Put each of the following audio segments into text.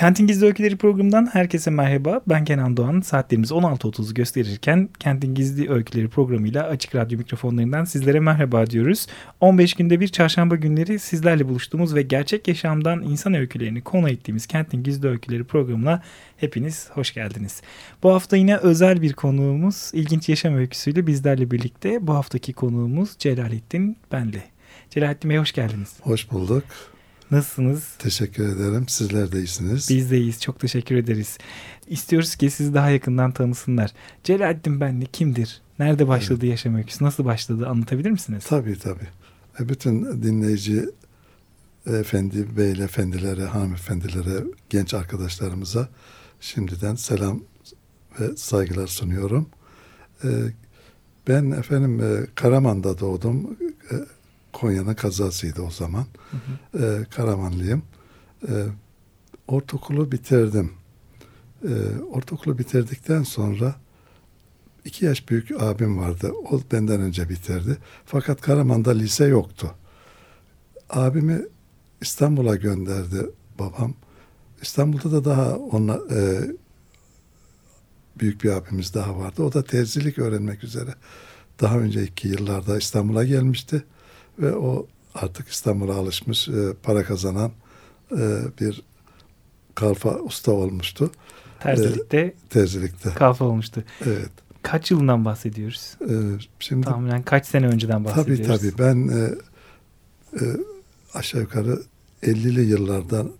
Kentin Gizli Öyküleri programından herkese merhaba. Ben Kenan Doğan. Saatlerimiz 16.30'u gösterirken Kentin Gizli Öyküleri programıyla Açık Radyo mikrofonlarından sizlere merhaba diyoruz. 15 günde bir çarşamba günleri sizlerle buluştuğumuz ve gerçek yaşamdan insan öykülerini konu ettiğimiz Kentin Gizli Öyküleri programına hepiniz hoş geldiniz. Bu hafta yine özel bir konuğumuz ilginç yaşam öyküsüyle bizlerle birlikte. Bu haftaki konuğumuz Celalettin Benli. Celalettin Bey hoş geldiniz. Hoş bulduk. Nasılsınız? Teşekkür ederim. Sizler de iyisiniz. Biz de iyiyiz. Çok teşekkür ederiz. İstiyoruz ki sizi daha yakından tanısınlar. Celalettin Benli kimdir? Nerede başladı evet. yaşam öyküsü? Nasıl başladı? Anlatabilir misiniz? Tabii tabii. E, bütün dinleyici efendi, beyefendilere, hanımefendilere, genç arkadaşlarımıza şimdiden selam ve saygılar sunuyorum. E, ben efendim e, Karaman'da doğdum. Konya'nın kazasıydı o zaman. Hı hı. E, Karamanlıyım. E, ortaokulu bitirdim. E, ortaokulu bitirdikten sonra iki yaş büyük abim vardı. O benden önce bitirdi. Fakat Karaman'da lise yoktu. Abimi İstanbul'a gönderdi babam. İstanbul'da da daha onunla, e, büyük bir abimiz daha vardı. O da terzilik öğrenmek üzere daha önceki yıllarda İstanbul'a gelmişti ve o artık İstanbul'a alışmış e, para kazanan e, bir kalfa usta olmuştu. Terzilikte. E, terzilikte. Kalfa olmuştu. Evet. Kaç yılından bahsediyoruz? E, şimdi Tahminen kaç sene önceden bahsediyoruz? Tabii tabii. Ben e, e, aşağı yukarı 50'li yıllardan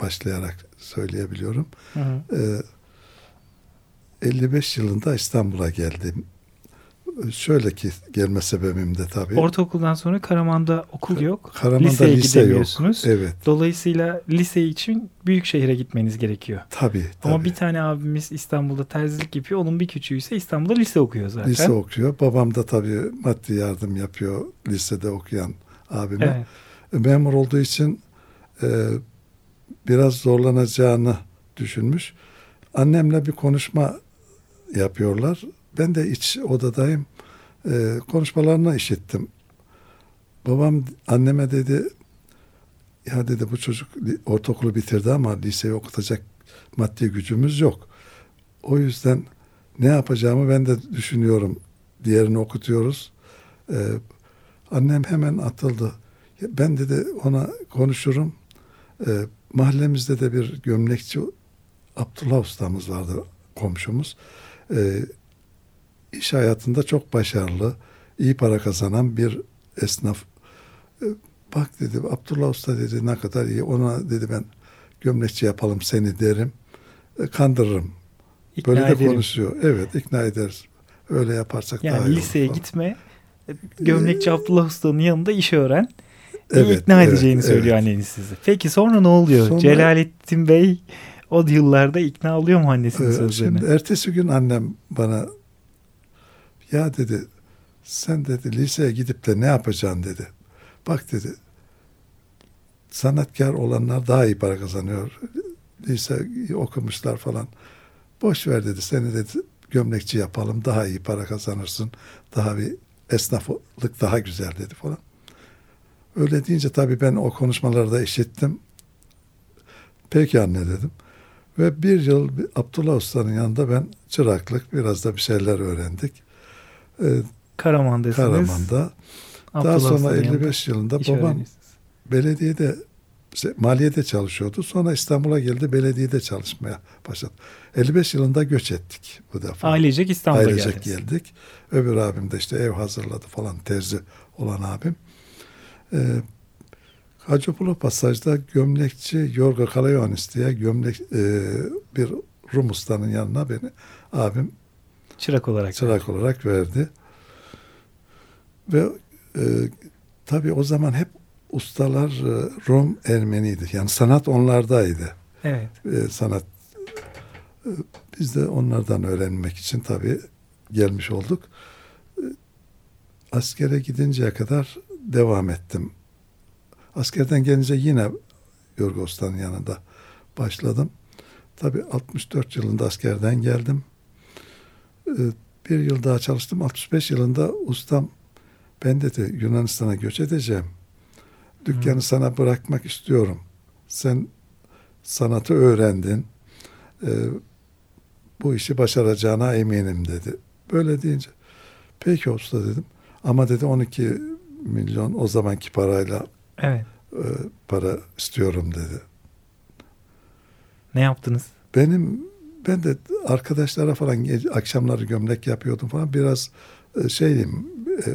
başlayarak söyleyebiliyorum. Hı hı. E, 55 yılında İstanbul'a geldim şöyle ki gelme sebebim de tabii. Ortaokuldan sonra Karaman'da okul yok. Karaman'da Liseye lise gidemiyorsunuz. Yok. Evet. Dolayısıyla lise için büyük şehire gitmeniz gerekiyor. Tabii, tabii. Ama bir tane abimiz İstanbul'da terzilik yapıyor. Onun bir küçüğü ise İstanbul'da lise okuyor zaten. Lise okuyor. Babam da tabii maddi yardım yapıyor lisede okuyan abime. Evet. Memur olduğu için e, biraz zorlanacağını düşünmüş. Annemle bir konuşma yapıyorlar. Ben de iç odadayım. E, konuşmalarını işittim. Babam anneme dedi ya dedi bu çocuk ortaokulu bitirdi ama liseyi okutacak maddi gücümüz yok. O yüzden ne yapacağımı ben de düşünüyorum. Diğerini okutuyoruz. Ee, annem hemen atıldı. Ben dedi ona konuşurum. Ee, mahallemizde de bir gömlekçi Abdullah ustamız vardı komşumuz. Ee, iş hayatında çok başarılı, iyi para kazanan bir esnaf. E, bak dedi Abdullah Usta dedi ne kadar iyi. Ona dedi ben gömlekçi yapalım seni derim. E, kandırırım. İkna Böyle ederim. de konuşuyor. Evet ikna ederiz. Öyle yaparsak yani daha iyi liseye olur. gitme. Gömlekçi Abdullah Usta'nın yanında iş öğren. Evet, ikna evet, edeceğini evet. söylüyor anneniz size. Peki sonra ne oluyor? Sonra, Celalettin Bey o yıllarda ikna oluyor mu annesinin e, sözlerine? Şimdi ertesi gün annem bana ya dedi sen dedi liseye gidip de ne yapacaksın dedi. Bak dedi sanatkar olanlar daha iyi para kazanıyor. Lise okumuşlar falan. Boş ver dedi seni dedi gömlekçi yapalım daha iyi para kazanırsın. Daha bir esnaflık daha güzel dedi falan. Öyle deyince tabii ben o konuşmaları da işittim. Peki anne dedim. Ve bir yıl Abdullah Usta'nın yanında ben çıraklık biraz da bir şeyler öğrendik e, Karaman'dasınız. Karaman'da. Abdullah Daha sonra 55 yılında babam belediyede maliyede çalışıyordu. Sonra İstanbul'a geldi belediyede çalışmaya başladı. 55 yılında göç ettik bu defa. Ailecek İstanbul'a Ailecek geldik. Öbür abim de işte ev hazırladı falan terzi olan abim. Ee, Hacıpulu Pasaj'da gömlekçi Yorga Kalayonis diye gömlek e, bir Rum ustanın yanına beni abim Çırak olarak. Çırak verdi. olarak verdi. Ve e, tabii o zaman hep ustalar e, Rum Ermeniydi. Yani sanat onlardaydı. Evet. E, sanat e, biz de onlardan öğrenmek için tabii gelmiş olduk. E, askere gidinceye kadar devam ettim. Askerden gelince yine Yorgos'tan yanında başladım. Tabii 64 yılında askerden geldim. E, bir yıl daha çalıştım. 65 yılında ustam ben dedi Yunanistan'a göç edeceğim. Dükkanı hmm. sana bırakmak istiyorum. Sen sanatı öğrendin. Ee, bu işi başaracağına eminim dedi. Böyle deyince peki usta dedim. Ama dedi 12 milyon o zamanki parayla evet. e, para istiyorum dedi. Ne yaptınız? Benim ben de arkadaşlara falan akşamları gömlek yapıyordum falan biraz e, şeyim e,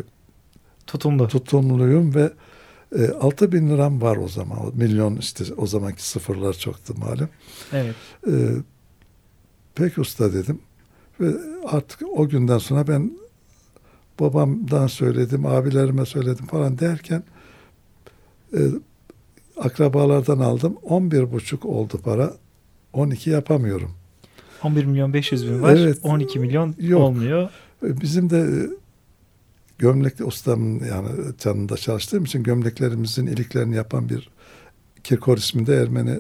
tutumlu tutumluyum ve e, 6 bin liram var o zaman. Milyon işte o zamanki sıfırlar çoktu malum. Evet. E, peki usta dedim. Ve artık o günden sonra ben babamdan söyledim, abilerime söyledim falan derken e, akrabalardan aldım. 11 buçuk oldu para. 12 yapamıyorum. 11 milyon 500 bin var. Evet, 12 milyon yok. olmuyor. E, bizim de e, gömlekli ustamın yani canında çalıştığım için gömleklerimizin iliklerini yapan bir Kirkor isminde Ermeni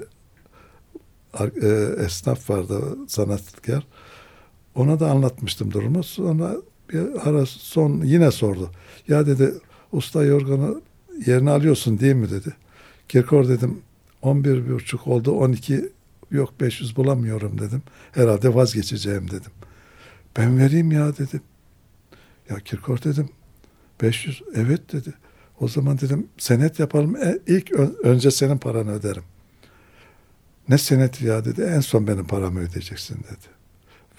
e, esnaf vardı sanatkar. Ona da anlatmıştım durumu. Sonra bir ara son yine sordu. Ya dedi usta yorganı yerine alıyorsun değil mi dedi. Kirkor dedim 11 buçuk oldu 12 yok 500 bulamıyorum dedim. Herhalde vazgeçeceğim dedim. Ben vereyim ya dedim. Ya Kirkor dedim 500 evet dedi. O zaman dedim senet yapalım. E, ilk önce senin paranı öderim. Ne senet ya dedi. En son benim paramı ödeyeceksin dedi.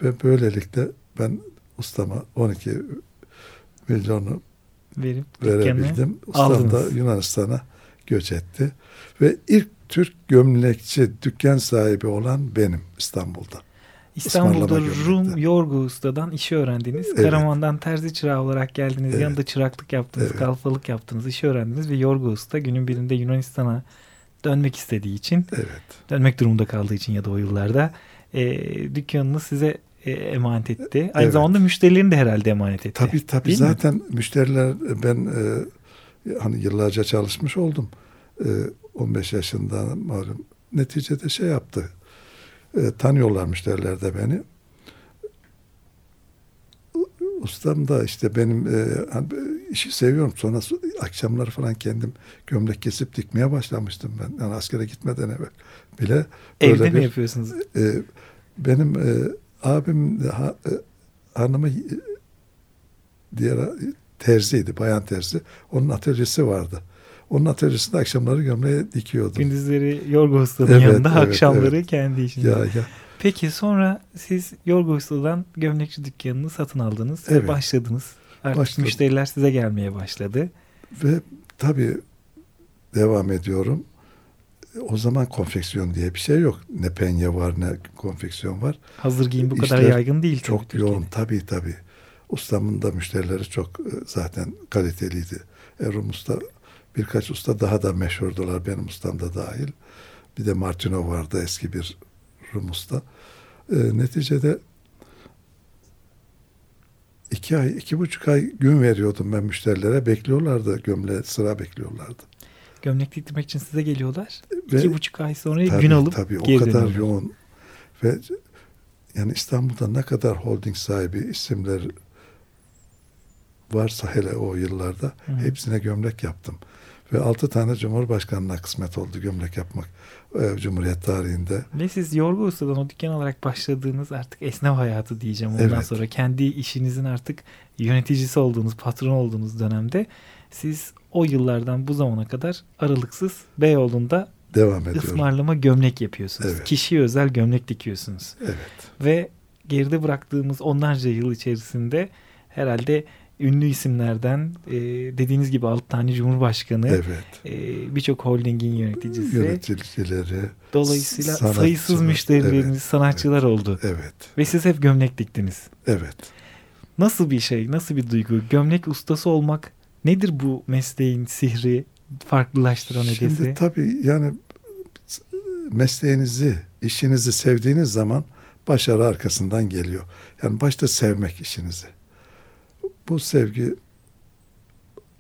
Ve böylelikle ben ustama 12 milyonu Verip verebildim. Ustam da Yunanistan'a göç etti. Ve ilk Türk gömlekçi dükkan sahibi olan benim İstanbul'da. İstanbul'da Rum Yorgu Usta'dan işi öğrendiniz. Evet. Karaman'dan terzi çırağı olarak geldiniz. Evet. Yanında çıraklık yaptınız, evet. kalfalık yaptınız, işi öğrendiniz ve Yorgu Usta günün birinde Yunanistan'a dönmek istediği için, evet. dönmek durumunda kaldığı için ya da o yıllarda e, dükkanını size e, emanet etti. Aynı evet. zamanda müşterilerini de herhalde emanet etti. Tabii tabii Değil zaten mi? müşteriler ben e, hani yıllarca çalışmış oldum. E, 15 yaşında malum neticede şey yaptı e, tanıyorlar müşteriler de beni. Ustam da işte benim e, hani işi seviyorum. Sonra akşamları falan kendim gömlek kesip dikmeye başlamıştım ben. Yani askere gitmeden evvel bile. Evde bir, mi yapıyorsunuz? E, benim e, abim ha, e, hanımı e, diğer terziydi, bayan terzi. Onun atölyesi vardı. Onun atölyesinde akşamları gömleği dikiyordum. Gündüzleri Yorgo Usta'nın evet, yanında, evet, akşamları evet. kendi işinde. Ya, ya. Peki sonra siz Yorgo Usta'dan gömlekçi dükkanını satın aldınız evet. ve başladınız. Artık Başladım. müşteriler size gelmeye başladı. Ve tabii devam ediyorum. O zaman konfeksiyon diye bir şey yok. Ne penye var ne konfeksiyon var. Hazır giyim bu İşler kadar yaygın değil. Çok tabii, yoğun tabii tabii. Ustamın da müşterileri çok e, zaten kaliteliydi. Erol Usta Birkaç usta daha da meşhurdular. Benim ustam da dahil. Bir de Martino vardı eski bir Rum usta. E, neticede iki ay, iki buçuk ay gün veriyordum ben müşterilere. Bekliyorlardı gömle sıra bekliyorlardı. Gömlek diktirmek için size geliyorlar. Ve, iki buçuk ay sonra tabii, gün alıp Tabii o kadar yoğun. Ve yani İstanbul'da ne kadar holding sahibi isimler varsa hele o yıllarda Hı. hepsine gömlek yaptım. Ve altı tane Cumhurbaşkanı'na kısmet oldu gömlek yapmak e, Cumhuriyet tarihinde. Ve siz Yorgu Usta'dan o dükkan olarak başladığınız artık esnaf hayatı diyeceğim ondan evet. sonra. Kendi işinizin artık yöneticisi olduğunuz, patron olduğunuz dönemde siz o yıllardan bu zamana kadar aralıksız Beyoğlu'nda devam ediyorum. ısmarlama gömlek yapıyorsunuz. Evet. Kişiye özel gömlek dikiyorsunuz. Evet. Ve geride bıraktığımız onlarca yıl içerisinde herhalde ünlü isimlerden e, dediğiniz gibi alt tane cumhurbaşkanı, evet. e, birçok holdingin yöneticisi, yöneticileri, dolayısıyla sayısız müşterileriniz, evet, sanatçılar evet, oldu. Evet. Ve siz hep gömlek diktiniz. Evet. Nasıl bir şey, nasıl bir duygu? Gömlek ustası olmak nedir bu mesleğin sihri? farklılaştıran Şimdi ögesi? tabii yani mesleğinizi, işinizi sevdiğiniz zaman başarı arkasından geliyor. Yani başta sevmek işinizi. Bu sevgi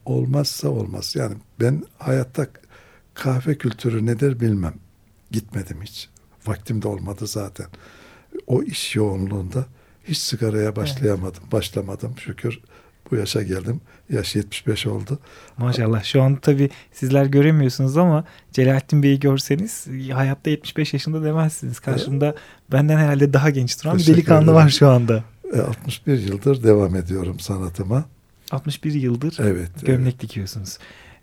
olmazsa olmaz. Yani ben hayatta kahve kültürü nedir bilmem. Gitmedim hiç. Vaktim de olmadı zaten. O iş yoğunluğunda hiç sigaraya başlayamadım. Başlamadım şükür. Bu yaşa geldim. Yaş 75 oldu. Maşallah. Şu an tabii sizler göremiyorsunuz ama Celalettin Bey'i görseniz hayatta 75 yaşında demezsiniz. Karşımda benden herhalde daha genç duran bir delikanlı ederim. var şu anda. E, 61 yıldır devam ediyorum sanatıma. 61 yıldır Evet. gömlek evet. dikiyorsunuz.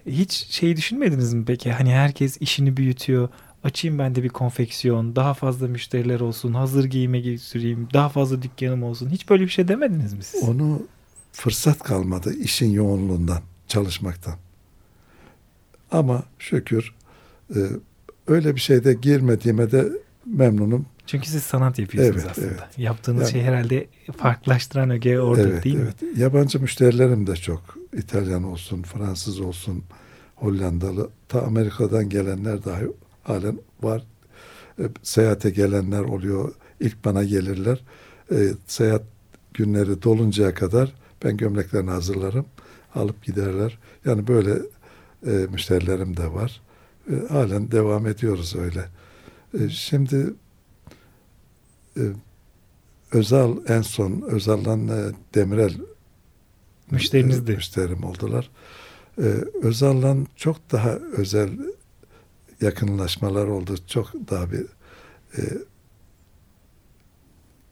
Hiç şeyi düşünmediniz mi peki? Hani herkes işini büyütüyor. Açayım ben de bir konfeksiyon. Daha fazla müşteriler olsun. Hazır giyime götüreyim. Daha fazla dükkanım olsun. Hiç böyle bir şey demediniz mi siz? Onu fırsat kalmadı işin yoğunluğundan, çalışmaktan. Ama şükür e, öyle bir şeyde girmediğime de memnunum. Çünkü siz sanat yapıyorsunuz Evet, aslında. evet. Yaptığınız Yani- şey herhalde farklılaştıran öge orada evet, değil mi? evet. Yabancı müşterilerim de çok. İtalyan olsun, Fransız olsun, Hollandalı. Ta Amerika'dan gelenler dahi halen var. E, seyahate gelenler oluyor. İlk bana gelirler. E, seyahat günleri doluncaya kadar ben gömleklerini hazırlarım. Alıp giderler. Yani böyle e, müşterilerim de var. E, halen devam ediyoruz öyle. E, şimdi e, Özal en son Özal'dan e, Demirel Müşterinizdi. müşterim oldular. Özal'la çok daha özel yakınlaşmalar oldu. Çok daha bir e,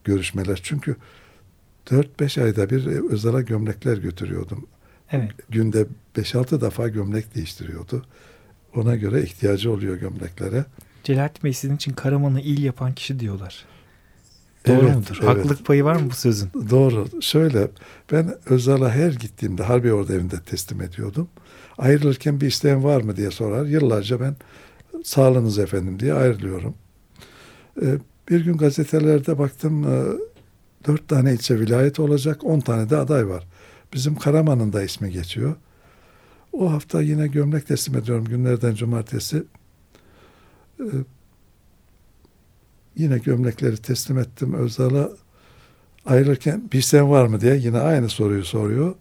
görüşmeler. Çünkü 4-5 ayda bir Özal'a gömlekler götürüyordum. Evet. Günde 5-6 defa gömlek değiştiriyordu. Ona göre ihtiyacı oluyor gömleklere. Celalettin Bey sizin için Karaman'ı il yapan kişi diyorlar. Doğru Evet, mudur? evet. Haklılık payı var mı bu sözün? Doğru. Şöyle ben Özal'a her gittiğimde Harbi Ordu evinde teslim ediyordum. Ayrılırken bir isteğin var mı diye sorar. Yıllarca ben sağlığınız efendim diye ayrılıyorum. Ee, bir gün gazetelerde baktım e, dört tane ilçe vilayet olacak, on tane de aday var. Bizim Karaman'ın da ismi geçiyor. O hafta yine gömlek teslim ediyorum günlerden cumartesi. Ee, yine gömlekleri teslim ettim Özal'a ayrılırken bir isteğin var mı diye yine aynı soruyu soruyor.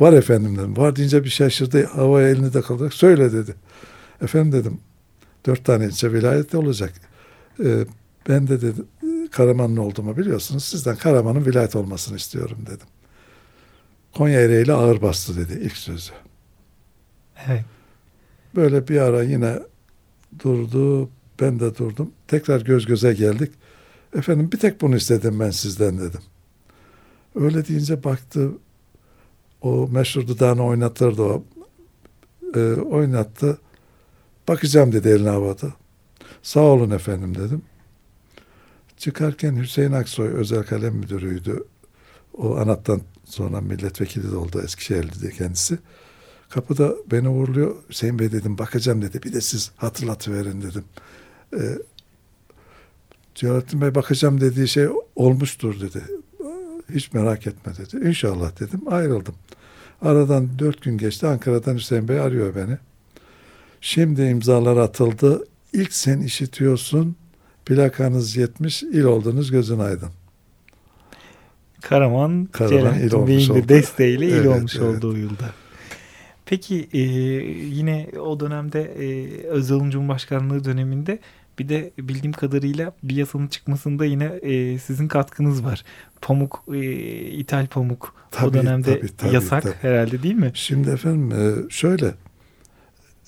Var efendim dedim. Var deyince bir şaşırdı. Havaya elini de kaldırdı. Söyle dedi. Efendim dedim. Dört tane ilçe vilayette olacak. Ee, ben de dedim Karamanlı olduğumu biliyorsunuz. Sizden Karaman'ın vilayet olmasını istiyorum dedim. Konya Ereğli ağır bastı dedi ilk sözü. Evet. Böyle bir ara yine durdu. Ben de durdum. Tekrar göz göze geldik. Efendim bir tek bunu istedim ben sizden dedim. Öyle deyince baktı. O meşhur dudağını oynatırdı o. Ee, oynattı. Bakacağım dedi eline havada. Sağ olun efendim dedim. Çıkarken Hüseyin Aksoy özel kalem müdürüydü. O anattan sonra milletvekili de oldu Eskişehirli kendisi. Kapıda beni uğurluyor. Hüseyin Bey dedim bakacağım dedi. Bir de siz hatırlatıverin dedim. Ee, Celalettin Bey bakacağım dediği şey olmuştur dedi. Hiç merak etme dedi. İnşallah dedim. Ayrıldım. Aradan dört gün geçti. Ankara'dan Hüseyin Bey arıyor beni. Şimdi imzalar atıldı. İlk sen işitiyorsun. Plakanız yetmiş. il oldunuz gözün aydın. Karaman, Karaman il Celalettin Bey'in de desteğiyle il Evet, olmuş evet. olduğu yılda. Peki e, yine o dönemde e, Özal'ın Cumhurbaşkanlığı döneminde bir de bildiğim kadarıyla bir yasanın çıkmasında yine e, sizin katkınız var. Pamuk, e, ithal pamuk o Tabii, dönemde tabii, tabii, yasak tabii. herhalde değil mi? Şimdi efendim e, şöyle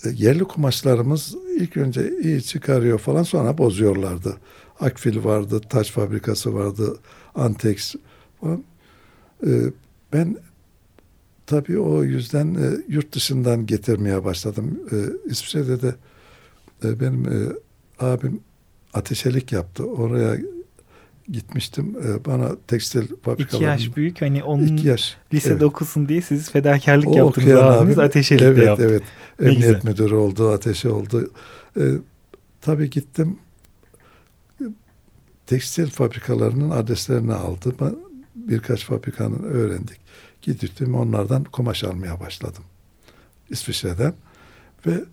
e, yerli kumaşlarımız ilk önce iyi çıkarıyor falan sonra bozuyorlardı. Akfil vardı, taş fabrikası vardı, Antex falan. E, Ben tabii o yüzden e, yurt dışından getirmeye başladım. E, İsviçre'de de e, benim e, abim ateşelik yaptı. Oraya gitmiştim. E, bana tekstil İki fabrikalarının... yaş büyük hani onun İki yaş. lisede evet. okusun diye siz fedakarlık O yaptınız abiniz abim, ateşelik de evet, yaptı. Evet Ne Emniyet güzel. müdürü oldu, ateşi oldu. Ee, tabii gittim. Tekstil fabrikalarının adreslerini aldı. Birkaç fabrikanın öğrendik. Gittim onlardan kumaş almaya başladım. İsviçre'den. Ve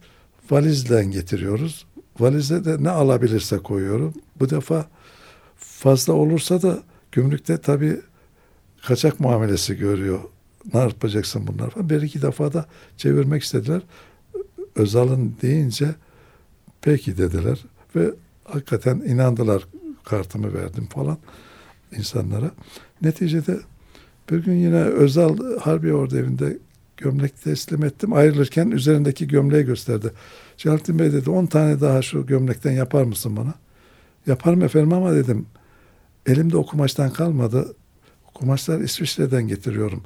valizle getiriyoruz. Valize de ne alabilirse koyuyorum. Bu defa fazla olursa da gümrükte tabii kaçak muamelesi görüyor. Ne yapacaksın bunlar falan. Bir iki defa da çevirmek istediler. Özal'ın deyince peki dediler ve hakikaten inandılar kartımı verdim falan insanlara. Neticede bir gün yine Özal Harbi Ordu evinde gömlek teslim ettim. Ayrılırken üzerindeki gömleği gösterdi. Celalettin Bey dedi 10 tane daha şu gömlekten yapar mısın bana? Yaparım efendim ama dedim elimde o kumaştan kalmadı. Kumaşlar İsviçre'den getiriyorum.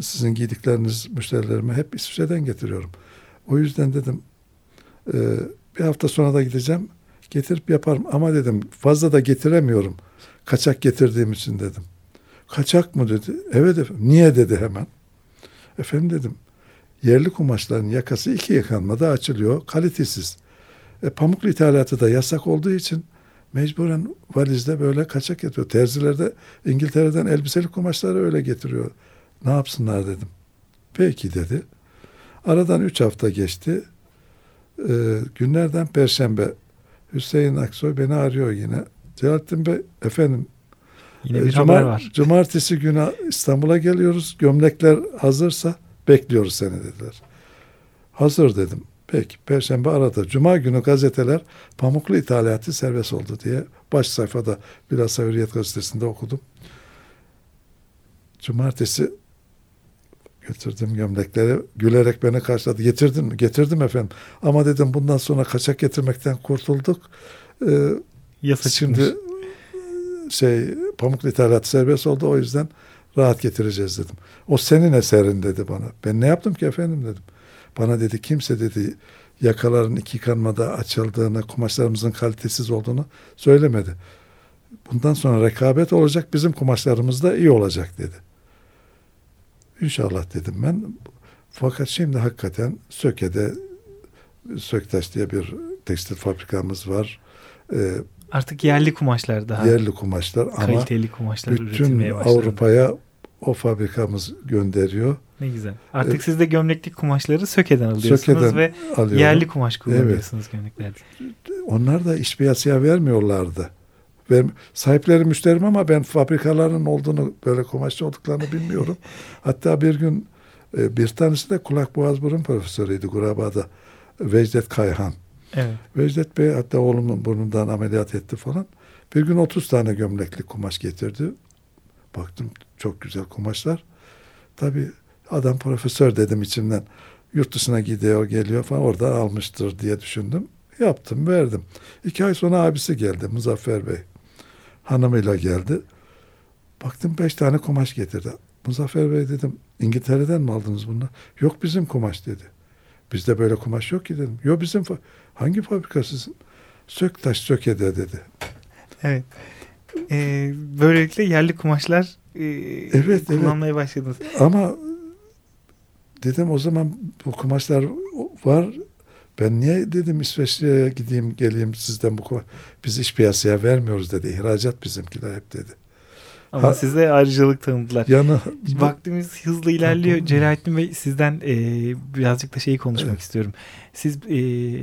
Sizin giydikleriniz müşterilerime hep İsviçre'den getiriyorum. O yüzden dedim e, bir hafta sonra da gideceğim. Getirip yaparım ama dedim fazla da getiremiyorum. Kaçak getirdiğim için dedim. Kaçak mı dedi. Evet efendim. Niye dedi hemen. Efendim dedim. Yerli kumaşların yakası iki yıkanmada açılıyor. Kalitesiz. E, pamuklu ithalatı da yasak olduğu için mecburen valizde böyle kaçak yatıyor. Terziler de İngiltere'den elbiseli kumaşları öyle getiriyor. Ne yapsınlar dedim. Peki dedi. Aradan üç hafta geçti. Ee, günlerden perşembe Hüseyin Aksoy beni arıyor yine. Celalettin Bey efendim Yine bir Cumar, haber var. Cumartesi günü İstanbul'a geliyoruz. Gömlekler hazırsa bekliyoruz seni dediler. Hazır dedim. Peki Perşembe arada. Cuma günü gazeteler pamuklu ithalatı serbest oldu diye baş sayfada biraz Hürriyet gazetesinde okudum. Cumartesi götürdüm gömlekleri. Gülerek beni karşıladı. Getirdin mi? Getirdim efendim. Ama dedim bundan sonra kaçak getirmekten kurtulduk. Ee, Yasa şimdi çıkmış. Şey pamuklu ithalatı serbest oldu. O yüzden rahat getireceğiz dedim. O senin eserin dedi bana. Ben ne yaptım ki efendim dedim. Bana dedi kimse dedi yakaların iki kanmada açıldığını, kumaşlarımızın kalitesiz olduğunu söylemedi. Bundan sonra rekabet olacak, bizim kumaşlarımız da iyi olacak dedi. İnşallah dedim ben. Fakat şimdi hakikaten Söke'de Söktaş diye bir tekstil fabrikamız var. Ee, Artık yerli kumaşlar daha. Yerli kumaşlar ama kaliteli kumaşlar bütün. Avrupa'ya o fabrikamız gönderiyor. Ne güzel. Artık Evet. siz de gömleklik kumaşları Söke'den alıyorsunuz Söke'den ve alıyorum. yerli kumaş kullanıyorsunuz gömleklerde. Onlar da iş piyasaya vermiyorlardı. Ver, sahipleri müşterim ama ben fabrikaların olduğunu böyle kumaşçı olduklarını bilmiyorum. Hatta bir gün e, bir tanesi de kulak boğaz burun profesörüydü Guraba'da. Vecdet Kayhan. Evet. Vecdet Bey hatta oğlumun burnundan ameliyat etti falan. Bir gün 30 tane gömlekli kumaş getirdi. Baktım çok güzel kumaşlar. Tabii adam profesör dedim içimden. Yurt dışına gidiyor geliyor falan orada almıştır diye düşündüm. Yaptım verdim. İki ay sonra abisi geldi Muzaffer Bey. Hanımıyla geldi. Baktım beş tane kumaş getirdi. Muzaffer Bey dedim İngiltere'den mi aldınız bunlar? Yok bizim kumaş dedi. Bizde böyle kumaş yok ki dedim. Yok bizim hangi fabrika sizin? Söktaş Söke'de dedi. Evet. Ee, böylelikle yerli kumaşlar e, evet. kullanmaya başladınız. Ama dedim o zaman bu kumaşlar var. Ben niye dedim İsveç'e gideyim geleyim sizden bu kumaş. Biz iş piyasaya vermiyoruz dedi. İhracat bizimkiler hep dedi. Ama Ha- size ayrıcalık tanıdılar. Yanı Vaktimiz hızlı ilerliyor. Tamam. Celalettin Bey sizden e, birazcık da şeyi konuşmak Evet. istiyorum. Siz e,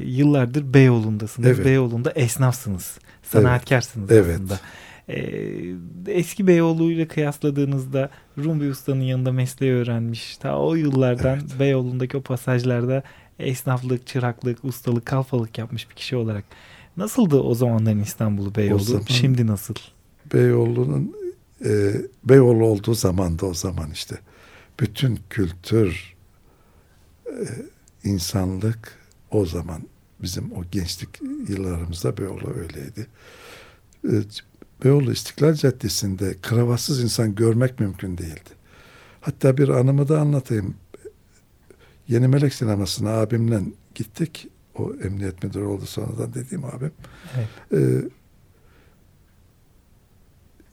yıllardır Beyoğlu'ndasınız. Evet. Beyoğlu'nda esnafsınız. Sanatkarsınız Evet. aslında. E, eski Beyoğlu ile kıyasladığınızda Rum bir ustanın yanında mesleği öğrenmiş. Ta o yıllardan Beyoğlu'ndaki o pasajlarda esnaflık, çıraklık, ustalık, kalfalık yapmış bir kişi olarak. Nasıldı o zamanların İstanbul'u Beyoğlu? zaman- Şimdi nasıl? Beyoğlu'nun e, Beyoğlu olduğu zaman da o zaman işte bütün kültür e, insanlık o zaman bizim o gençlik yıllarımızda Beyoğlu öyleydi. E, Beyoğlu İstiklal Caddesi'nde kravatsız insan görmek mümkün değildi. Hatta bir anımı da anlatayım. Yeni Melek Sineması'na abimle gittik. O emniyet müdürü oldu sonradan dediğim abim. Evet. Ee,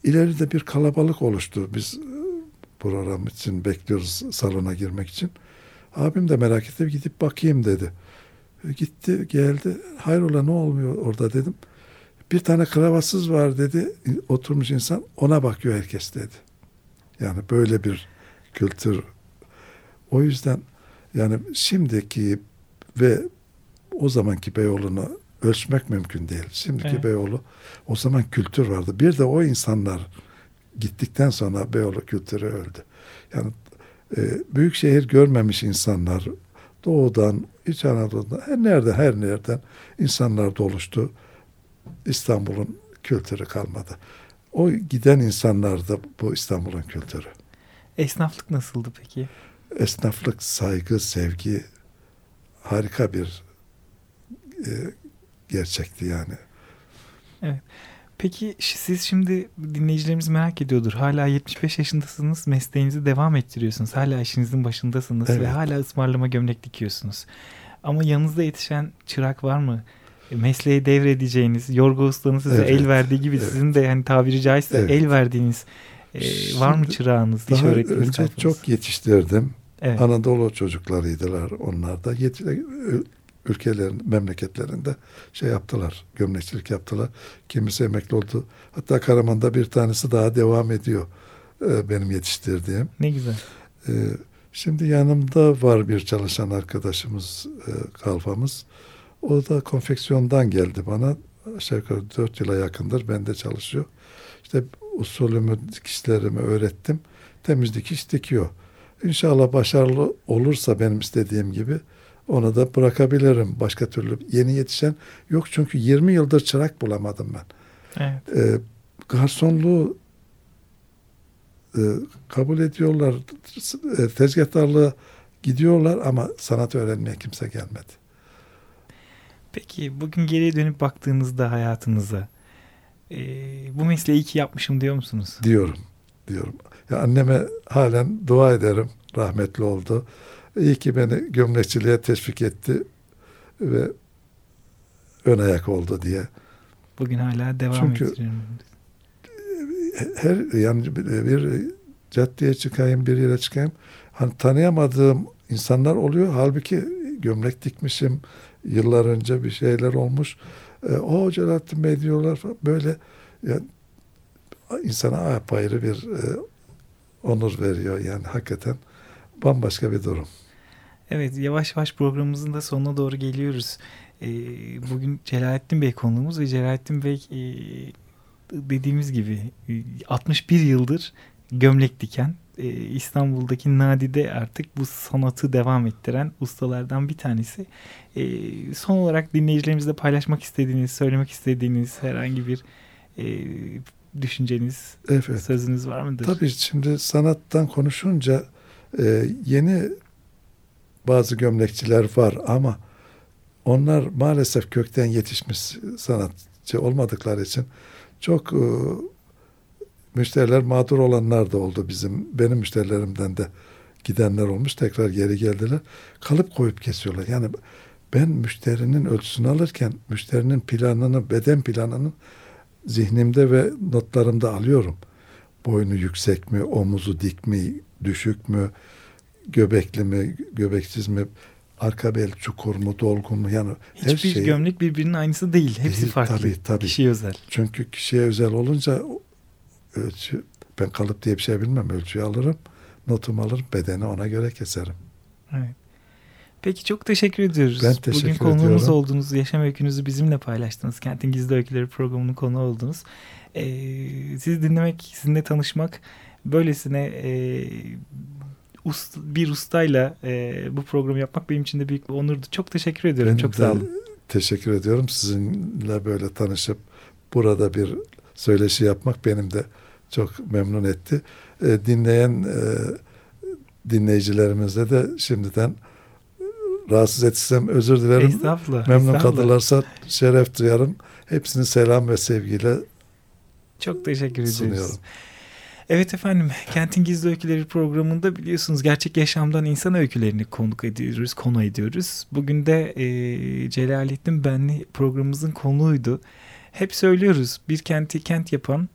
ileride bir kalabalık oluştu. Biz e, program için bekliyoruz salona girmek için. Abim de merak etti. Gidip bakayım dedi. E, Gitti geldi. Hayrola ne olmuyor orada dedim. Bir tane kravatsız var dedi. Oturmuş insan ona bakıyor herkes dedi. Yani böyle bir kültür. O yüzden yani şimdiki ve o zamanki Beyoğlu'nu ölçmek mümkün değil. Şimdiki Evet. Beyoğlu o zaman kültür vardı. Bir de o insanlar gittikten sonra Beyoğlu kültürü öldü. Yani e, büyük şehir görmemiş insanlar doğudan, İç Anadolu'dan her nereden her nereden insanlar doluştu. İstanbul'un kültürü kalmadı. O giden insanlar da bu İstanbul'un kültürü. Esnaflık nasıldı peki? Esnaflık, saygı, sevgi harika bir e, gerçekti yani. Peki ş- siz şimdi dinleyicilerimiz merak ediyordur. Hala 75 yaşındasınız. Mesleğinizi devam ettiriyorsunuz. Hala işinizin başındasınız ve Evet. hala ısmarlama gömlek dikiyorsunuz. Ama yanınızda yetişen çırak var mı? E, Mesleği devredeceğiniz, yorgu ustanın size Evet, el verdiği gibi evet. sizin de yani tabiri caizse Evet. el verdiğiniz e, var mı çırağınız, iş Daha öğretiniz? önce kalfanız? çok yetiştirdim. evet. Anadolu çocuklarıydılar onlar da. Yet- ül- ülkelerin, memleketlerinde şey yaptılar. Gömlekçilik yaptılar. Kimisi emekli oldu. Hatta Karaman'da bir tanesi daha devam ediyor. e, benim yetiştirdiğim. Ne güzel. E, şimdi yanımda var bir çalışan arkadaşımız, e, kalfamız. O da konfeksiyondan geldi bana. Aşağı yukarı dört yıla yakındır bende çalışıyor. İşte usulümü, dikişlerimi öğrettim. Temiz dikiş dikiyor. İnşallah başarılı olursa benim istediğim gibi onu da bırakabilirim. Başka türlü yeni yetişen yok çünkü 20 yıldır çırak bulamadım ben. Evet. E, garsonluğu e, kabul ediyorlar. E, tezgahtarlığa gidiyorlar ama sanat öğrenmeye kimse gelmedi. Peki bugün geriye dönüp baktığınızda hayatınıza e, bu mesleği iyi ki yapmışım diyor musunuz? diyorum diyorum. Ya anneme halen dua ederim. Rahmetli oldu. İyi ki beni gömlekçiliğe teşvik etti ve ön ayak oldu diye. Bugün hala devam Çünkü- ettiriyorum. Her yani bir, caddeye çıkayım, bir yere çıkayım. Hani tanıyamadığım insanlar oluyor. Halbuki gömlek dikmişim. Yıllar önce bir şeyler olmuş. E, o Celalettin Bey diyorlar falan. Böyle yani insana apayrı bir e, onur veriyor yani hakikaten bambaşka bir durum. Evet yavaş yavaş programımızın da sonuna doğru geliyoruz. Ee, bugün Celalettin Bey konuğumuz ve Celalettin Bey e, dediğimiz gibi e, 61 yıldır gömlek diken e, İstanbul'daki nadide artık bu sanatı devam ettiren ustalardan bir tanesi. E, son olarak dinleyicilerimizle paylaşmak istediğiniz, söylemek istediğiniz herhangi bir e, düşünceniz, Evet. sözünüz var mıdır? Tabii şimdi sanattan konuşunca e, yeni bazı gömlekçiler var ama onlar maalesef kökten yetişmiş sanatçı olmadıkları için çok e, müşteriler mağdur olanlar da oldu bizim. Benim müşterilerimden de gidenler olmuş. Tekrar geri geldiler. Kalıp koyup kesiyorlar. Yani ben müşterinin ölçüsünü alırken müşterinin planını, beden planını zihnimde ve notlarımda alıyorum. Boynu yüksek mi, omuzu dik mi, düşük mü, göbekli mi, göbeksiz mi, arka bel çukur mu, dolgun mu? Yani her Hiçbir şey. gömlek birbirinin aynısı değil. Hepsi Değil, farklı. tabii, tabii. Kişiye özel. Çünkü kişiye özel olunca ölçü, ben kalıp diye bir şey bilmem. Ölçüyü alırım, notumu alırım, bedeni ona göre keserim. Evet. Peki çok teşekkür ediyoruz. Ben teşekkür Bugün konuğumuz ediyorum. oldunuz. Yaşam öykünüzü bizimle paylaştınız. Kentin Gizli Öyküleri programının konu oldunuz. Ee, sizi dinlemek, sizinle tanışmak, böylesine e, ust, bir ustayla e, bu programı yapmak benim için de büyük bir onurdu. Çok teşekkür ediyorum. Benim çok sağ olun. Teşekkür ediyorum. Sizinle böyle tanışıp burada bir söyleşi yapmak benim de çok memnun etti. E, dinleyen e, dinleyicilerimize de şimdiden rahatsız etsem özür dilerim. Estağfurullah. Memnun estağfurullah. kalırlarsa şeref duyarım. Hepsini selam ve sevgiyle Çok teşekkür ederiz. sunuyorum. Evet efendim, Kentin Gizli Öyküleri programında biliyorsunuz gerçek yaşamdan insan öykülerini konuk ediyoruz, konu ediyoruz. Bugün de e, Celalettin Benli programımızın konuğuydu. Hep söylüyoruz, bir kenti kent yapan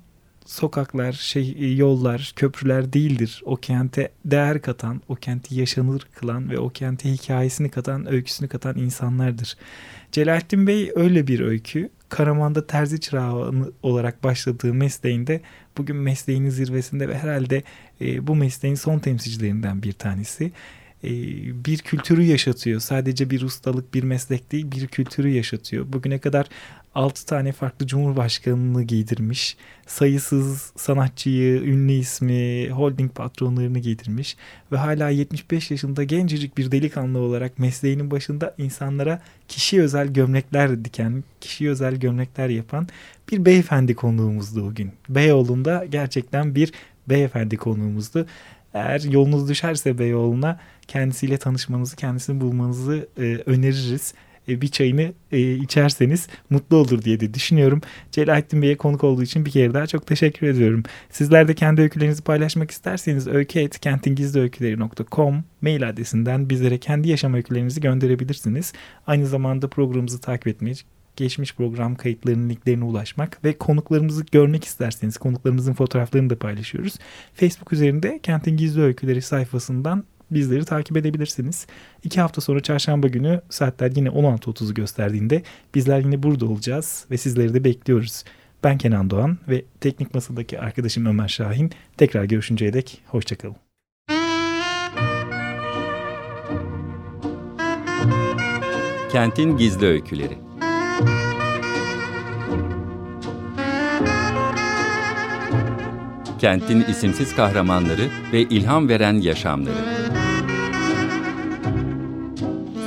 sokaklar, şey, yollar, köprüler değildir. O kente değer katan, o kenti yaşanır kılan ve o kente hikayesini katan, öyküsünü katan insanlardır. Celalettin Bey öyle bir öykü. Karaman'da terzi çırağı olarak başladığı mesleğinde bugün mesleğinin zirvesinde ve herhalde e, bu mesleğin son temsilcilerinden bir tanesi. e, bir kültürü yaşatıyor. Sadece bir ustalık, bir meslek değil, bir kültürü yaşatıyor. Bugüne kadar 6 tane farklı cumhurbaşkanını giydirmiş. Sayısız sanatçıyı, ünlü ismi, holding patronlarını giydirmiş. Ve hala 75 yaşında gencecik bir delikanlı olarak mesleğinin başında insanlara kişi özel gömlekler diken, kişi özel gömlekler yapan bir beyefendi konuğumuzdu bugün. Beyoğlu'nda gerçekten bir beyefendi konuğumuzdu. Eğer yolunuz düşerse Beyoğlu'na kendisiyle tanışmanızı, kendisini bulmanızı e, öneririz. E, bir çayını e, içerseniz mutlu olur diye de düşünüyorum. Celalettin Bey'e konuk olduğu için bir kere daha çok teşekkür ediyorum. Sizler de kendi öykülerinizi paylaşmak isterseniz öykü.kentingizliöyküleri.com mail adresinden bizlere kendi yaşam öykülerinizi gönderebilirsiniz. Aynı zamanda programımızı takip etmeyi geçmiş program kayıtlarının linklerine ulaşmak ve konuklarımızı görmek isterseniz konuklarımızın fotoğraflarını da paylaşıyoruz. Facebook üzerinde Kentin Gizli Öyküleri sayfasından bizleri takip edebilirsiniz. İki hafta sonra çarşamba günü saatler yine 16.30'u gösterdiğinde bizler yine burada olacağız ve sizleri de bekliyoruz. Ben Kenan Doğan ve teknik masadaki arkadaşım Ömer Şahin. Tekrar görüşünceye dek hoşçakalın. Kentin Gizli Öyküleri Kentin isimsiz kahramanları ve ilham veren yaşamları.